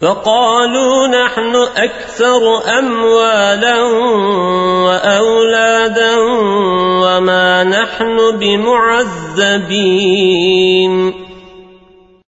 فقالوا نحن أكثر أموالا وأولادا وما نحن بمعذبين.